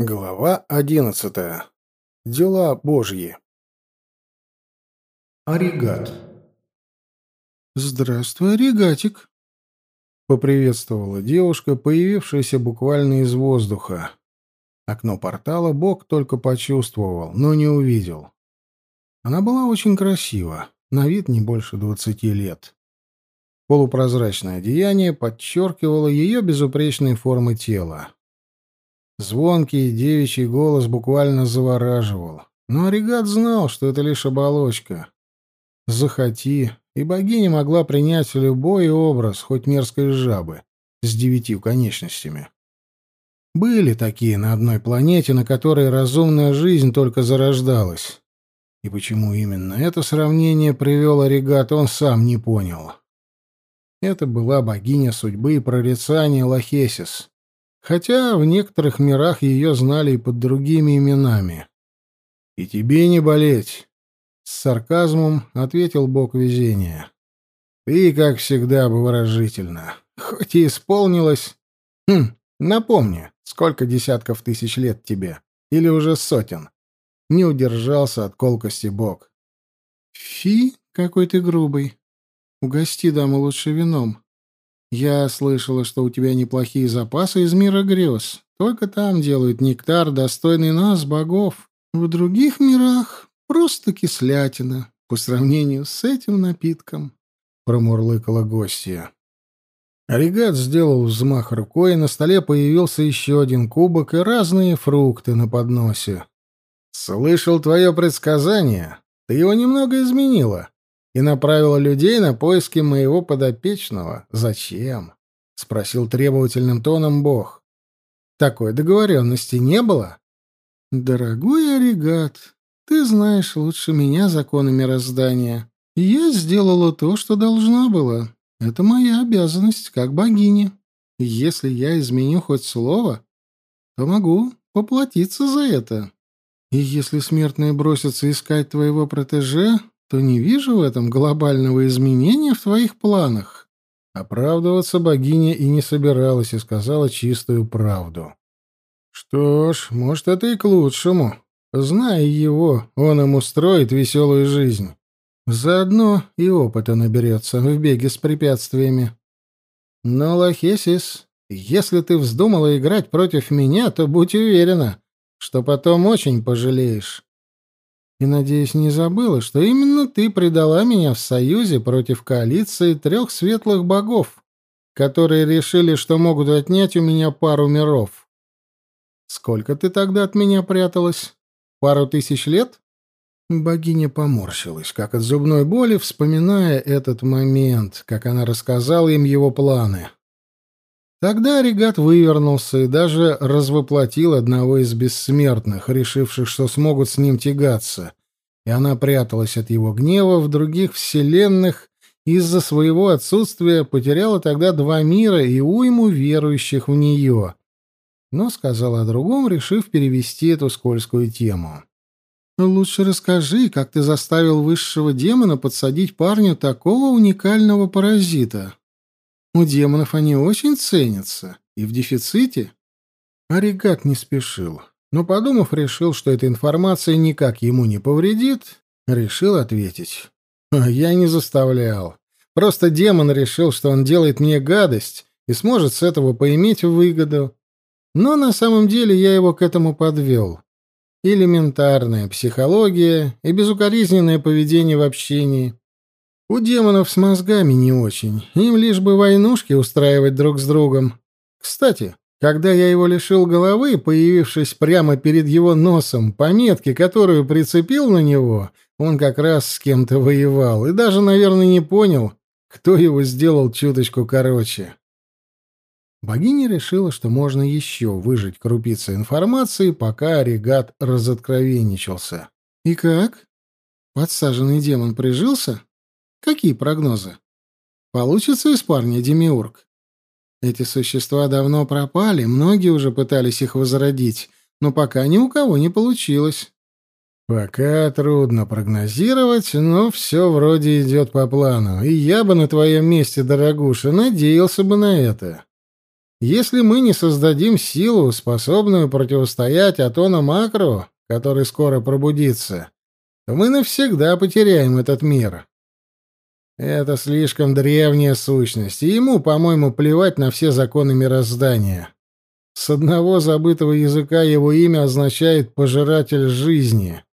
Глава одиннадцатая. Дела Божьи. Оригат. «Здравствуй, Оригатик!» — поприветствовала девушка, появившаяся буквально из воздуха. Окно портала Бог только почувствовал, но не увидел. Она была очень красива, на вид не больше двадцати лет. Полупрозрачное одеяние подчеркивало ее безупречные формы тела. Звонкий девичий голос буквально завораживал. Но Оригат знал, что это лишь оболочка. Захоти, и богиня могла принять любой образ, хоть мерзкой жабы, с девятью конечностями. Были такие на одной планете, на которой разумная жизнь только зарождалась. И почему именно это сравнение привел Оригат, он сам не понял. Это была богиня судьбы и прорицания Лахесис хотя в некоторых мирах ее знали и под другими именами. «И тебе не болеть!» — с сарказмом ответил бог везения. «Ты, как всегда, выворожительно. Хоть и исполнилось... Хм, напомни, сколько десятков тысяч лет тебе? Или уже сотен?» Не удержался от колкости бог. «Фи, какой ты грубый. Угости даму лучше вином. Я слышала, что у тебя неплохие запасы из мира грез. Только там делают нектар, достойный нас, богов. В других мирах просто кислятина по сравнению с этим напитком», — промурлыкала гостья. Регат сделал взмах рукой, и на столе появился еще один кубок и разные фрукты на подносе. «Слышал твое предсказание. Ты его немного изменила», и направила людей на поиски моего подопечного. Зачем? спросил требовательным тоном Бог. Такой договоренности не было. Дорогой аригат, ты знаешь лучше меня законы мироздания. Я сделала то, что должна была. Это моя обязанность как богини. Если я изменю хоть слово, то могу поплатиться за это. И если смертные бросятся искать твоего протеже, то не вижу в этом глобального изменения в твоих планах. Оправдываться богиня и не собиралась, и сказала чистую правду. Что ж, может, это и к лучшему. Зная его, он им устроит веселую жизнь. Заодно и опыта наберется в беге с препятствиями. Но, Лахесис, если ты вздумала и, надеюсь, не забыла, что именно ты предала меня в союзе против коалиции трех светлых богов, которые решили, что могут отнять у меня пару миров. Сколько ты тогда от меня пряталась? Пару тысяч лет? Богиня поморщилась, как от зубной боли, вспоминая этот момент, как она рассказала им его планы. — Тогда регат вывернулся, и даже развоплотил одного из бессмертных, решивших, что смогут с ним тягаться, и она пряталась от его гнева в других вселенных из-за своего отсутствия потеряла тогда два мира и уйму верующих в нее. Но сказала о другом, решив перевести эту скользкую тему. «Лучше расскажи, как ты заставил высшего демона подсадить парню такого уникального паразита». У демонов они очень ценятся, и в дефиците. Аригат не спешил, но, подумав, решил, что эта информация никак ему не повредит, решил ответить. «А, «Я не заставлял. Просто демон решил, что он делает мне гадость и сможет с этого поиметь выгоду. Но на самом деле я его к этому подвел. Элементарная психология и безукоризненное поведение в общении. У демонов с мозгами не очень. Им лишь бы войнушки устраивать друг с другом. Кстати, когда я его лишил головы, появившись прямо перед его носом, пометки, метке, которую прицепил на него, он как раз с кем-то воевал и даже, наверное, не понял, кто его сделал чуточку короче. Богиня решила, что можно еще выжить крупицы информации, пока Оригат разоткровенничался. «И как? Подсаженный демон прижился?» Какие прогнозы? Получится из парня Демиург? Эти существа давно пропали, многие уже пытались их возродить, но пока ни у кого не получилось. Пока трудно прогнозировать, но все вроде идет по плану, и я бы на твоем месте, дорогуша, надеялся бы на это. Если мы не создадим силу, способную противостоять Атону Макро, который скоро пробудится, то мы навсегда потеряем этот мир. Это слишком древняя сущность, и ему, по-моему, плевать на все законы мироздания. С одного забытого языка его имя означает «пожиратель жизни».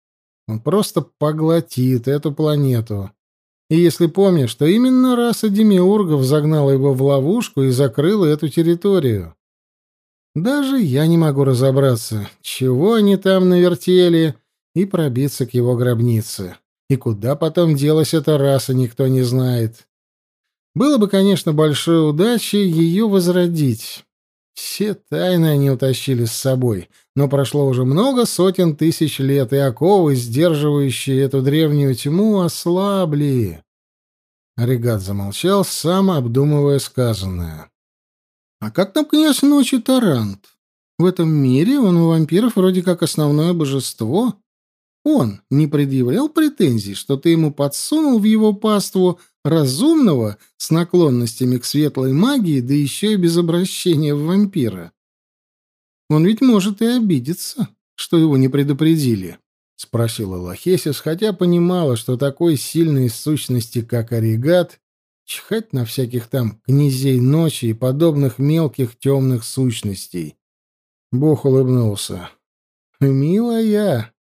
Он просто поглотит эту планету. И если помнишь, что именно раса Демиургов загнала его в ловушку и закрыла эту территорию. Даже я не могу разобраться, чего они там навертели, и пробиться к его гробнице. И куда потом делась эта раса, никто не знает. Было бы, конечно, большой удачей ее возродить. Все тайны они утащили с собой, но прошло уже много сотен тысяч лет, и оковы, сдерживающие эту древнюю тьму, ослабли. Регат замолчал, сам обдумывая сказанное. «А как там князь ночи Тарант? В этом мире он у вампиров вроде как основное божество, он не предъявлял претензий, что ты ему подсунул в его паству разумного с наклонностями к светлой магии, да еще и без обращения в вампира. Он ведь может и обидеться, что его не предупредили, — спросила Лохесис, хотя понимала, что такой сильной сущности, как Оригат, чихать на всяких там князей ночи и подобных мелких темных сущностей. Бог улыбнулся. «Милая,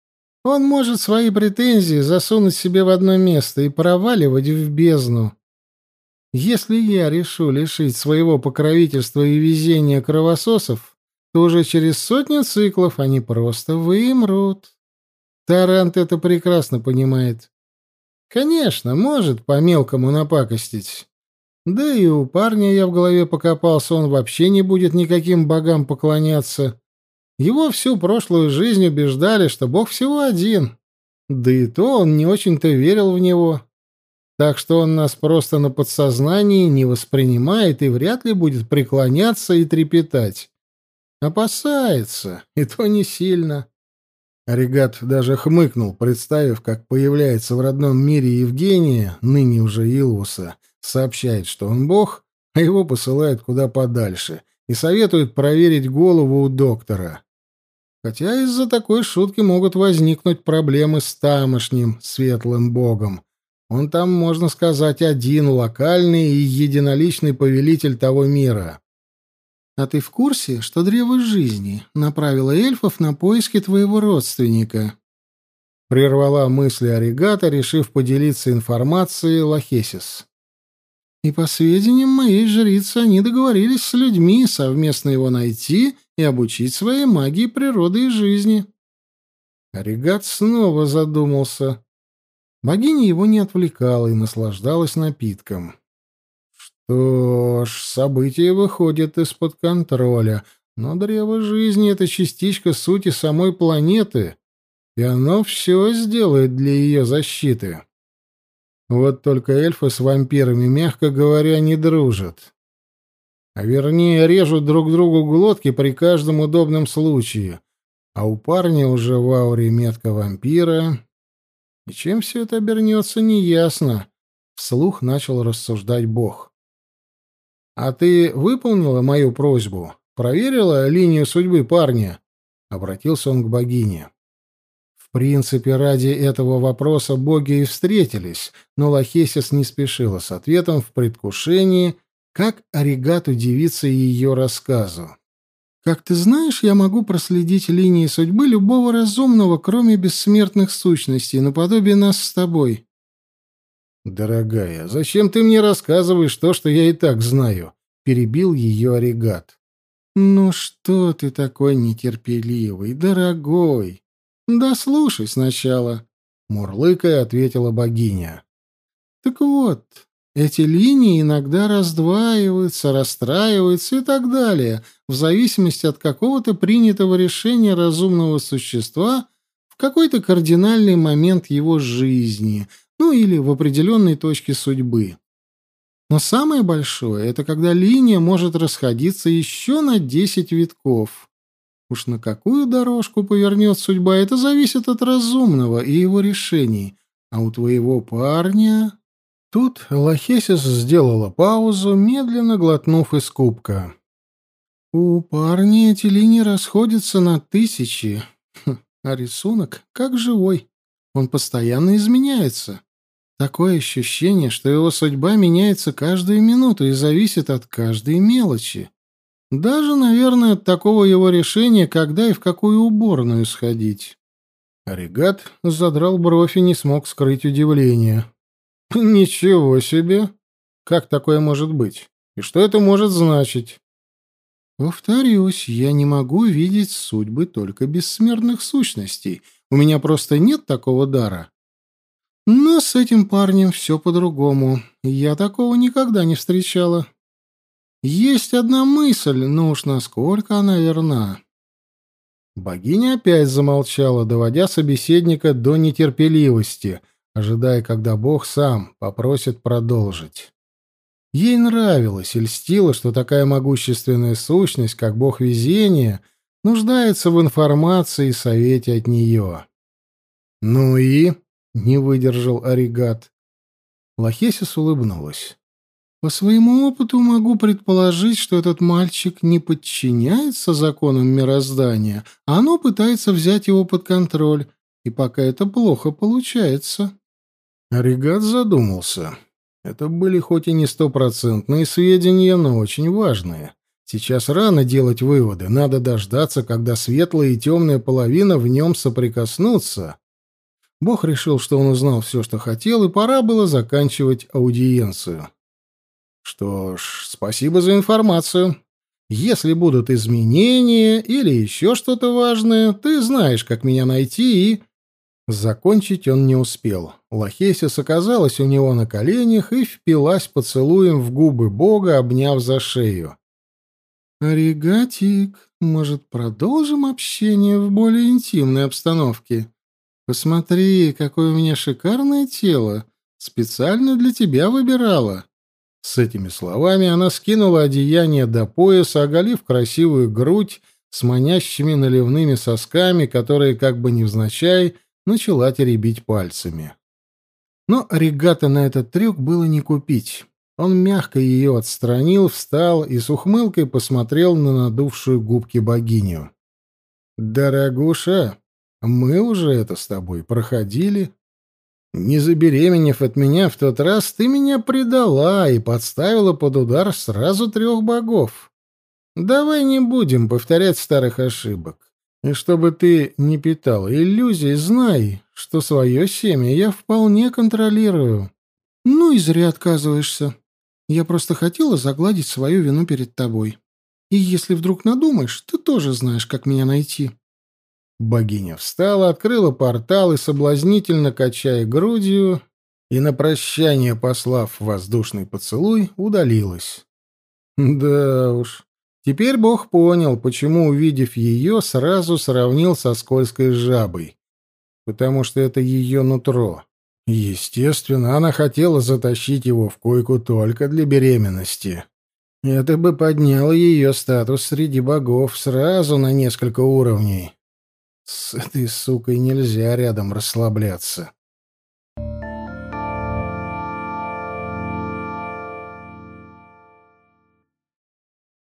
он может свои претензии засунуть себе в одно место и проваливать в бездну. Если я решу лишить своего покровительства и везения кровососов, то уже через сотни циклов они просто вымрут. Тарант это прекрасно понимает. Конечно, может по-мелкому напакостить. Да и у парня я в голове покопался, он вообще не будет никаким богам поклоняться. Его всю прошлую жизнь убеждали, что Бог всего один. Да и то он не очень-то верил в него. Так что он нас просто на подсознании не воспринимает и вряд ли будет преклоняться и трепетать. Опасается, и то не сильно. Регат даже хмыкнул, представив, как появляется в родном мире Евгения, ныне уже Илвуса, сообщает, что он бог, а его посылают куда подальше — и советует проверить голову у доктора. Хотя из-за такой шутки могут возникнуть проблемы с тамошним светлым богом. Он там, можно сказать, один локальный и единоличный повелитель того мира. А ты в курсе, что древо жизни направило эльфов на поиски твоего родственника? Прервала мысли Оригата, решив поделиться информацией Лахесис. И по сведениям моей жрицы, они договорились с людьми совместно его найти и обучить своей магии природы и жизни. Оригат снова задумался. Богиня его не отвлекала и наслаждалась напитком. Что ж, события выходят из-под контроля, но древо жизни — это частичка сути самой планеты, и оно все сделает для ее защиты. Вот только эльфы с вампирами, мягко говоря, не дружат. А вернее, режут друг другу глотки при каждом удобном случае. А у парня уже в ауре метка вампира. И чем все это обернется, неясно. Вслух начал рассуждать бог. «А ты выполнила мою просьбу? Проверила линию судьбы парня?» Обратился он к богине. В принципе, ради этого вопроса боги и встретились, но Лахесис не спешила с как Аригату девица ее рассказу. Как ты знаешь, я могу проследить линии судьбы любого разумного, кроме бессмертных сущностей, наподобие нас с тобой. Дорогая, зачем ты мне рассказываешь то, что я и так знаю? перебил ее Оригат. Ну что ты такой нетерпеливый, дорогой? Да слушай сначала, мурлыкая ответила богиня. Так вот, эти линии иногда раздваиваются, расстраиваются и так далее, в зависимости от какого-то принятого решения разумного существа в какой-то кардинальный момент его жизни, ну или в определенной точке судьбы. Но самое большое — это когда линия может расходиться еще на 10 витков. Уж на какую дорожку повернет судьба, это зависит от разумного и его решений. А у твоего парня... Тут Лохесис сделала паузу, медленно глотнув из кубка. «У парня эти линии расходятся на тысячи, хм, а рисунок как живой. Он постоянно изменяется. Такое ощущение, что его судьба меняется каждую минуту и зависит от каждой мелочи. Даже, наверное, от такого его решения, когда и в какую уборную сходить». Оригат задрал бровь и не смог скрыть удивление. «Ничего себе! Как такое может быть? И что это может значить?» «Повторюсь, я не могу видеть судьбы только бессмертных сущностей. У меня просто нет такого дара. Но с этим парнем все по-другому. Я такого никогда не встречала. Есть одна мысль, но уж насколько она верна». Богиня опять замолчала, доводя собеседника до нетерпеливости — ожидая, когда Бог сам попросит продолжить. Ей нравилось и льстило, что такая могущественная сущность, как Бог везения, нуждается в информации и совете от нее. «Ну и?» — не выдержал Оригат. Лохесис улыбнулась. «По своему опыту могу предположить, что этот мальчик не подчиняется законам мироздания, а оно пытается взять его под контроль, и пока это плохо получается». Регат задумался. Это были хоть и не стопроцентные сведения, но очень важные. Сейчас рано делать выводы, надо дождаться, когда светлая и темная половина в нем соприкоснутся. Бог решил, что он узнал все, что хотел, и пора было заканчивать аудиенцию. Что ж, спасибо за информацию. Если будут изменения или еще что-то важное, ты знаешь, как меня найти и... Закончить он не успел. Лохесис оказалась у него на коленях и впилась поцелуем в губы бога, обняв за шею. «Регатик, может, продолжим общение в более интимной обстановке? Посмотри, какое у меня шикарное тело! Специально для тебя выбирала!» С этими словами она скинула одеяние до пояса, оголив красивую грудь с манящими наливными сосками, которые, как бы невзначай, начала теребить пальцами. Но регата на этот трюк было не купить. Он мягко ее отстранил, встал и с ухмылкой посмотрел на надувшую губки богиню. «Дорогуша, мы уже это с тобой проходили. Не забеременев от меня в тот раз, ты меня предала и подставила под удар сразу трех богов. Давай не будем повторять старых ошибок. И чтобы ты не питал иллюзий, знай, что свое семя я вполне контролирую. Ну и зря отказываешься. Я просто хотела загладить свою вину перед тобой. И если вдруг надумаешь, ты тоже знаешь, как меня найти». Богиня встала, открыла портал и, соблазнительно качая грудью и на прощание послав воздушный поцелуй, удалилась. «Да уж, Теперь Бог понял, почему, увидев ее, сразу сравнил со скользкой жабой. Потому что это ее нутро. Естественно, она хотела затащить его в койку только для беременности. Это бы подняло ее статус среди богов сразу на несколько уровней. С этой сукой нельзя рядом расслабляться.